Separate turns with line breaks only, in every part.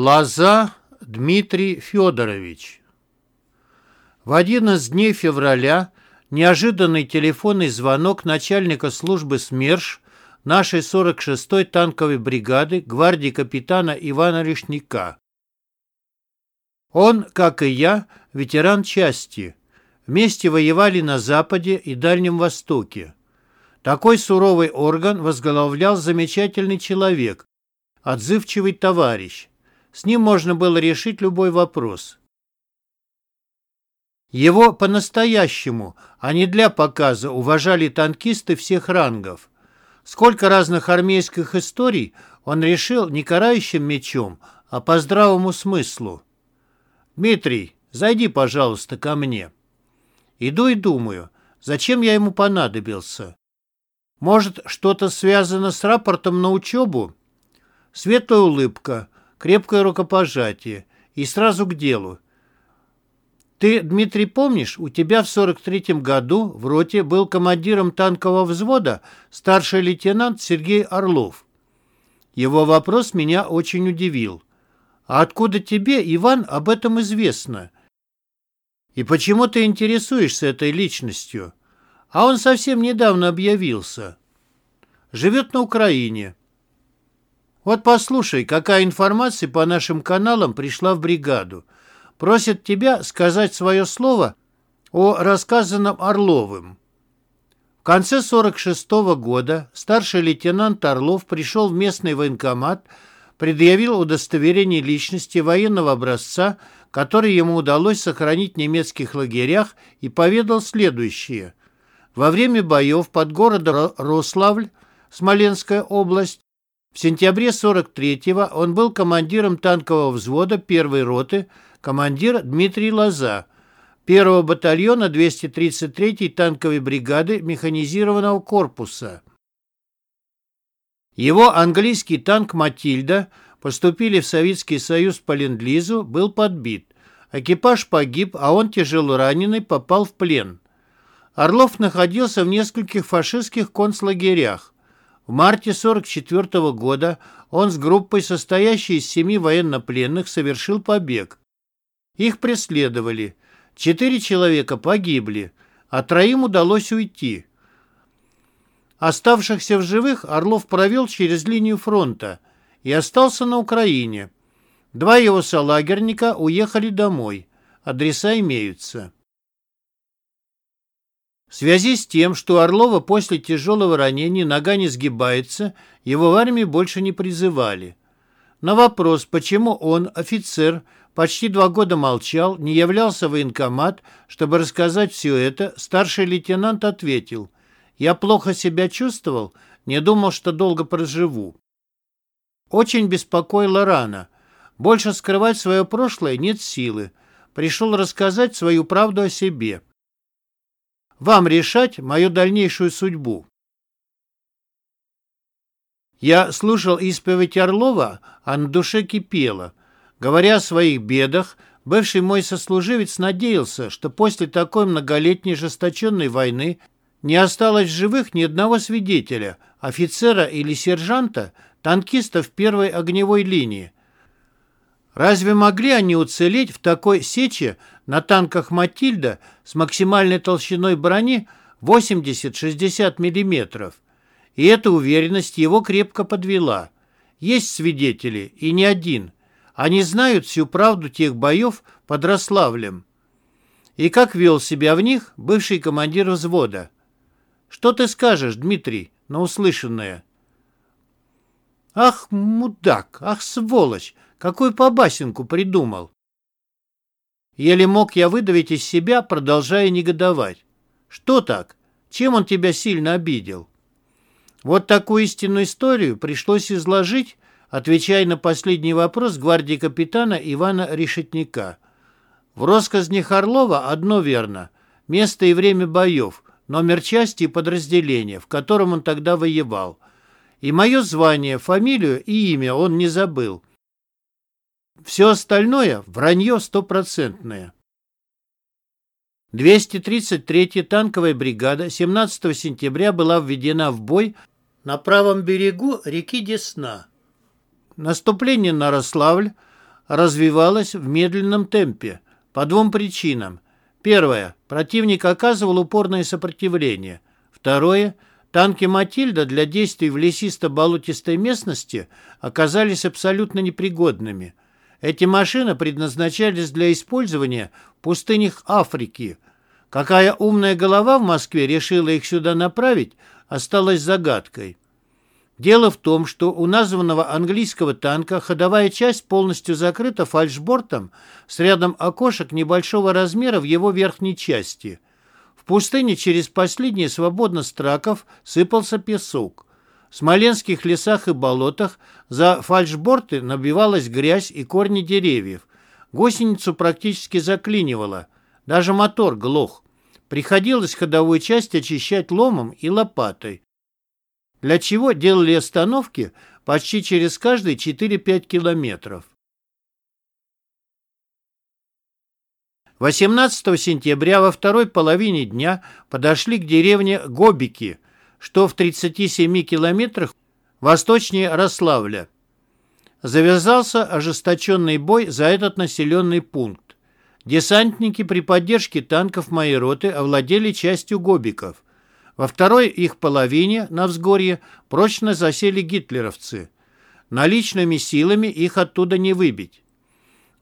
Лоза Дмитрий Федорович В один из дней февраля неожиданный телефонный звонок начальника службы СМЕРШ нашей 46-й танковой бригады гвардии капитана Ивана Решника. Он, как и я, ветеран части. Вместе воевали на Западе и Дальнем Востоке. Такой суровый орган возглавлял замечательный человек, отзывчивый товарищ. С ним можно было решить любой вопрос. Его по-настоящему, а не для показа, уважали танкисты всех рангов. Сколько разных армейских историй он решил не карающим мечом, а по здравому смыслу. «Дмитрий, зайди, пожалуйста, ко мне». Иду и думаю, зачем я ему понадобился. Может, что-то связано с рапортом на учебу? Светлая улыбка, крепкое рукопожатие и сразу к делу. Ты, Дмитрий, помнишь, у тебя в 43-м году в роте был командиром танкового взвода старший лейтенант Сергей Орлов. Его вопрос меня очень удивил. А откуда тебе, Иван, об этом известно? И почему ты интересуешься этой личностью? А он совсем недавно объявился. Живет на Украине. Вот послушай, какая информация по нашим каналам пришла в бригаду. Просит тебя сказать свое слово о рассказанном Орловым. В конце 46 -го года старший лейтенант Орлов пришел в местный военкомат, предъявил удостоверение личности военного образца, который ему удалось сохранить в немецких лагерях, и поведал следующее. Во время боев под городом Рославль, Смоленская область, в сентябре 43-го он был командиром танкового взвода первой роты, командир Дмитрий Лоза, первого батальона 233-й танковой бригады механизированного корпуса. Его английский танк «Матильда» поступили в Советский Союз по ленд-лизу, был подбит. Экипаж погиб, а он, тяжело раненый, попал в плен. Орлов находился в нескольких фашистских концлагерях. В марте 1944 года он с группой, состоящей из семи военнопленных, совершил побег. Их преследовали. Четыре человека погибли, а троим удалось уйти. Оставшихся в живых Орлов провел через линию фронта и остался на Украине. Два его солагерника уехали домой. Адреса имеются. В связи с тем, что у Орлова после тяжелого ранения нога не сгибается, его в армии больше не призывали. На вопрос, почему он, офицер, почти два года молчал, не являлся в военкомат, чтобы рассказать все это, старший лейтенант ответил, «Я плохо себя чувствовал, не думал, что долго проживу». Очень беспокоила рана. Больше скрывать свое прошлое нет силы. Пришел рассказать свою правду о себе. Вам решать мою дальнейшую судьбу. Я слушал исповедь Орлова, а на душе кипело. Говоря о своих бедах, бывший мой сослуживец надеялся, что после такой многолетней жесточенной войны не осталось в живых ни одного свидетеля, офицера или сержанта, танкиста в первой огневой линии. Разве могли они уцелеть в такой сече на танках «Матильда» с максимальной толщиной брони 80-60 мм. И эта уверенность его крепко подвела. Есть свидетели, и не один. Они знают всю правду тех боев под Рославлем. И как вел себя в них бывший командир взвода. Что ты скажешь, Дмитрий, на услышанное? Ах, мудак, ах, сволочь, какую побасенку придумал. Еле мог я выдавить из себя, продолжая негодовать. Что так? Чем он тебя сильно обидел? Вот такую истинную историю пришлось изложить, отвечая на последний вопрос гвардии капитана Ивана Решетника. В россказнях Орлова одно верно – место и время боев, номер части и подразделения, в котором он тогда воевал. И мое звание, фамилию и имя он не забыл – все остальное – вранье стопроцентное. 233-я танковая бригада 17 сентября была введена в бой на правом берегу реки Десна. Наступление на Рославль развивалась в медленном темпе по двум причинам. Первое. Противник оказывал упорное сопротивление. Второе. Танки «Матильда» для действий в лесисто-болотистой местности оказались абсолютно непригодными. Эти машины предназначались для использования в пустынях Африки. Какая умная голова в Москве решила их сюда направить, осталась загадкой. Дело в том, что у названного английского танка ходовая часть полностью закрыта фальшбортом с рядом окошек небольшого размера в его верхней части. Пустыне через последние свободно страков сыпался песок. В смоленских лесах и болотах за фальшборты набивалась грязь и корни деревьев. Гусеницу практически заклинивало. Даже мотор глох. Приходилось ходовую часть очищать ломом и лопатой для чего делали остановки почти через каждые 4-5 километров. 18 сентября во второй половине дня подошли к деревне Гобики, что в 37 километрах восточнее Рославля. Завязался ожесточенный бой за этот населенный пункт. Десантники при поддержке танков моей роты овладели частью Гобиков. Во второй их половине, на взгорье, прочно засели гитлеровцы. Наличными силами их оттуда не выбить.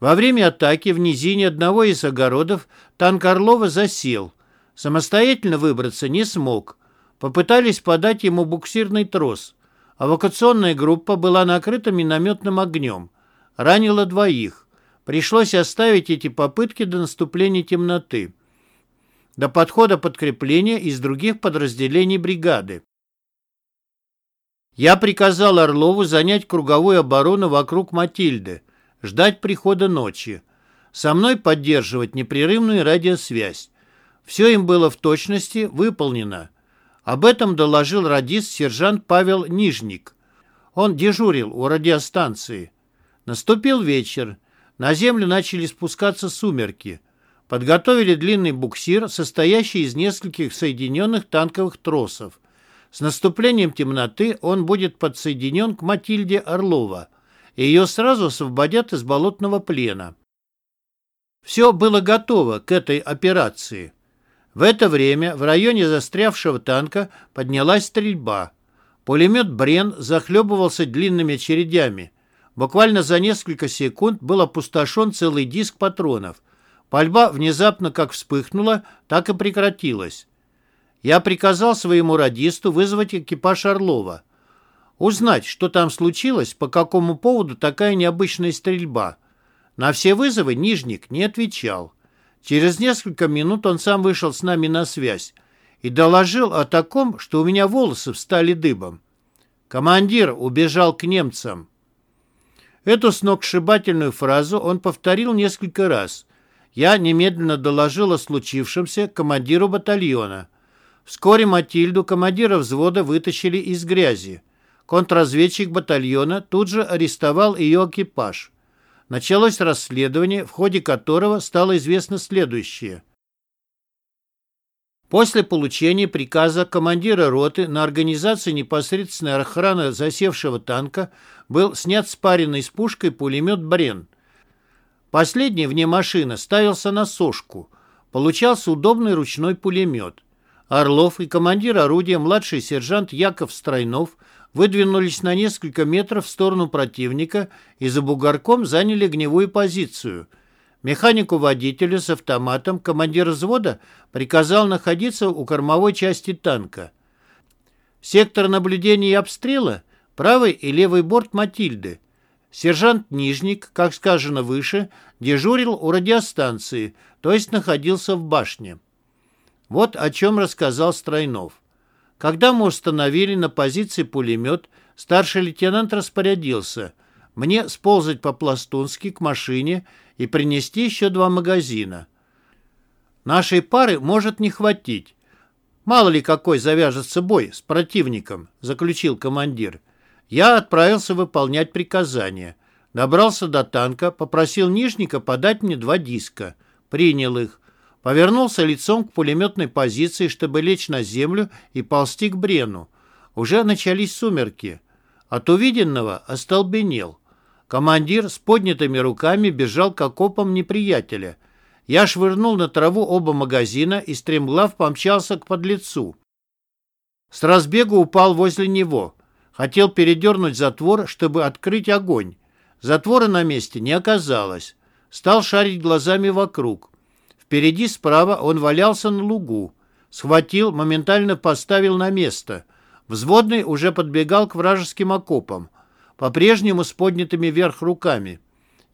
Во время атаки в низине одного из огородов танк Орлова засел. Самостоятельно выбраться не смог. Попытались подать ему буксирный трос. Эвакуационная группа была накрыта минометным огнем. Ранила двоих. Пришлось оставить эти попытки до наступления темноты до подхода подкрепления из других подразделений бригады. Я приказал Орлову занять круговую оборону вокруг Матильды, ждать прихода ночи. Со мной поддерживать непрерывную радиосвязь. Все им было в точности выполнено. Об этом доложил радист сержант Павел Нижник. Он дежурил у радиостанции. Наступил вечер. На землю начали спускаться сумерки подготовили длинный буксир, состоящий из нескольких соединенных танковых тросов. С наступлением темноты он будет подсоединен к Матильде Орлова, и ее сразу освободят из болотного плена. Все было готово к этой операции. В это время в районе застрявшего танка поднялась стрельба. Пулемет «Брен» захлебывался длинными очередями. Буквально за несколько секунд был опустошен целый диск патронов. Пальба внезапно как вспыхнула, так и прекратилась. Я приказал своему радисту вызвать экипаж Орлова. Узнать, что там случилось, по какому поводу такая необычная стрельба. На все вызовы Нижник не отвечал. Через несколько минут он сам вышел с нами на связь и доложил о таком, что у меня волосы встали дыбом. Командир убежал к немцам. Эту сногсшибательную фразу он повторил несколько раз – я немедленно доложил о случившемся командиру батальона. Вскоре Матильду, командира взвода, вытащили из грязи. Контрразведчик батальона тут же арестовал ее экипаж. Началось расследование, в ходе которого стало известно следующее. После получения приказа командира роты на организацию непосредственной охраны засевшего танка был снят спаренный с пушкой пулемет «Брен», Последний вне машины ставился на сошку. Получался удобный ручной пулемет. Орлов и командир орудия, младший сержант Яков Стройнов, выдвинулись на несколько метров в сторону противника и за бугорком заняли огневую позицию. Механику-водителю с автоматом командир взвода приказал находиться у кормовой части танка. Сектор наблюдения и обстрела – правый и левый борт «Матильды», Сержант Нижник, как сказано выше, дежурил у радиостанции, то есть находился в башне. Вот о чем рассказал Стройнов. Когда мы установили на позиции пулемет, старший лейтенант распорядился мне сползать по-пластунски к машине и принести еще два магазина. Нашей пары может не хватить. Мало ли какой завяжется бой с противником, заключил командир. Я отправился выполнять приказания. Добрался до танка, попросил Нижника подать мне два диска. Принял их. Повернулся лицом к пулеметной позиции, чтобы лечь на землю и ползти к Брену. Уже начались сумерки. От увиденного остолбенел. Командир с поднятыми руками бежал к окопам неприятеля. Я швырнул на траву оба магазина и стремглав помчался к подлецу. С разбегу упал возле него. Хотел передернуть затвор, чтобы открыть огонь. Затвора на месте не оказалось. Стал шарить глазами вокруг. Впереди справа он валялся на лугу. Схватил, моментально поставил на место. Взводный уже подбегал к вражеским окопам, по-прежнему с поднятыми вверх руками.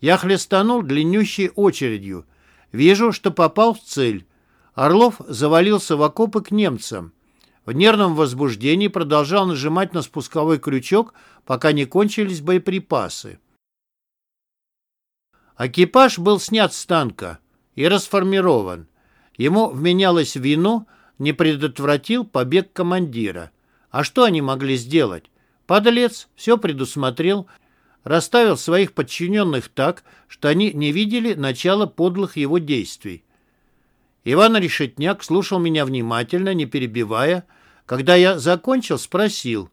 Я хлестанул длиннющей очередью. Вижу, что попал в цель. Орлов завалился в окопы к немцам. В нервном возбуждении продолжал нажимать на спусковой крючок, пока не кончились боеприпасы. Экипаж был снят с танка и расформирован. Ему вменялось вину, не предотвратил побег командира. А что они могли сделать? Подлец все предусмотрел, расставил своих подчиненных так, что они не видели начала подлых его действий. Иван Решетняк слушал меня внимательно, не перебивая. Когда я закончил, спросил.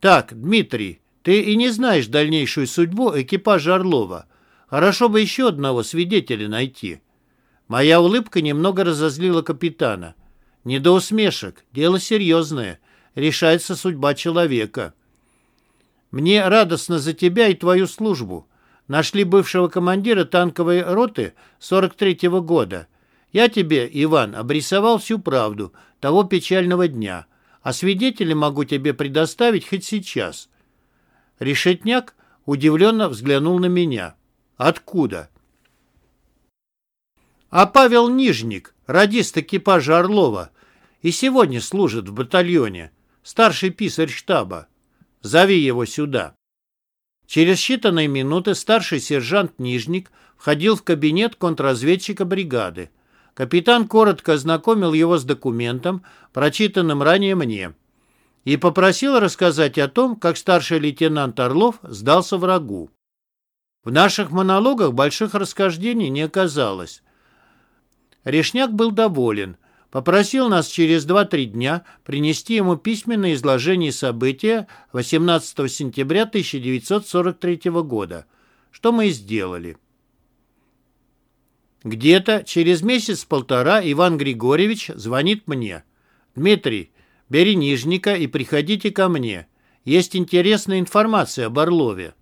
«Так, Дмитрий, ты и не знаешь дальнейшую судьбу экипажа Орлова. Хорошо бы еще одного свидетеля найти». Моя улыбка немного разозлила капитана. «Не до усмешек. Дело серьезное. Решается судьба человека». «Мне радостно за тебя и твою службу. Нашли бывшего командира танковой роты 43-го года. Я тебе, Иван, обрисовал всю правду того печального дня, а свидетелей могу тебе предоставить хоть сейчас». Решетняк удивленно взглянул на меня. «Откуда?» «А Павел Нижник, радист экипажа Орлова, и сегодня служит в батальоне, старший писарь штаба. Зови его сюда». Через считанные минуты старший сержант Нижник входил в кабинет контрразведчика бригады. Капитан коротко ознакомил его с документом, прочитанным ранее мне, и попросил рассказать о том, как старший лейтенант Орлов сдался врагу. В наших монологах больших расхождений не оказалось. Решняк был доволен – попросил нас через 2-3 дня принести ему письменное изложение события 18 сентября 1943 года, что мы и сделали. Где-то через месяц-полтора Иван Григорьевич звонит мне. «Дмитрий, бери Нижника и приходите ко мне. Есть интересная информация об Орлове».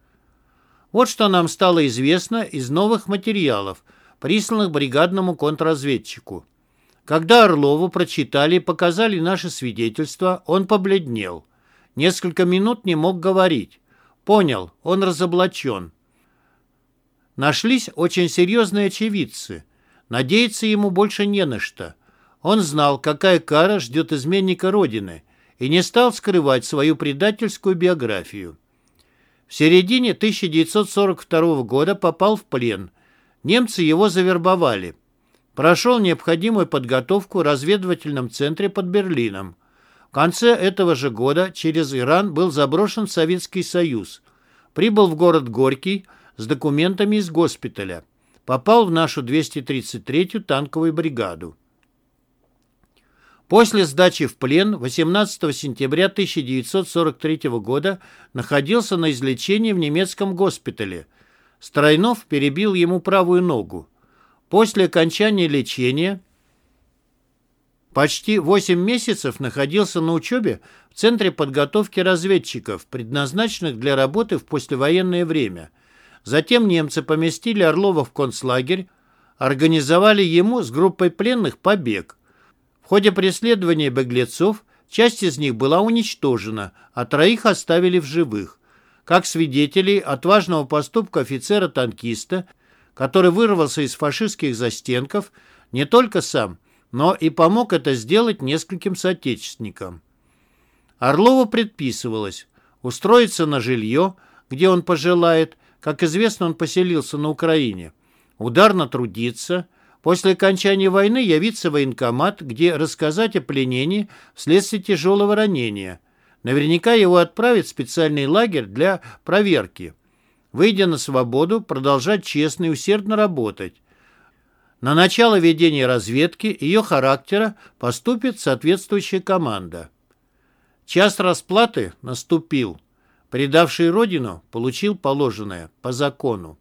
Вот что нам стало известно из новых материалов, присланных бригадному контрразведчику. Когда Орлову прочитали и показали наше свидетельство, он побледнел. Несколько минут не мог говорить. Понял, он разоблачен. Нашлись очень серьезные очевидцы. Надеяться ему больше не на что. Он знал, какая кара ждет изменника Родины, и не стал скрывать свою предательскую биографию. В середине 1942 года попал в плен. Немцы его завербовали – Прошел необходимую подготовку в разведывательном центре под Берлином. В конце этого же года через Иран был заброшен Советский Союз. Прибыл в город Горький с документами из госпиталя. Попал в нашу 233-ю танковую бригаду. После сдачи в плен 18 сентября 1943 года находился на излечении в немецком госпитале. Стройнов перебил ему правую ногу. После окончания лечения почти 8 месяцев находился на учебе в Центре подготовки разведчиков, предназначенных для работы в послевоенное время. Затем немцы поместили Орлова в концлагерь, организовали ему с группой пленных побег. В ходе преследования беглецов часть из них была уничтожена, а троих оставили в живых. Как свидетелей отважного поступка офицера-танкиста – который вырвался из фашистских застенков не только сам, но и помог это сделать нескольким соотечественникам. Орлову предписывалось устроиться на жилье, где он пожелает, как известно, он поселился на Украине, ударно трудиться, после окончания войны явиться в военкомат, где рассказать о пленении вследствие тяжелого ранения. Наверняка его отправят в специальный лагерь для проверки – выйдя на свободу, продолжать честно и усердно работать. На начало ведения разведки ее характера поступит соответствующая команда. Час расплаты наступил. Предавший родину получил положенное по закону.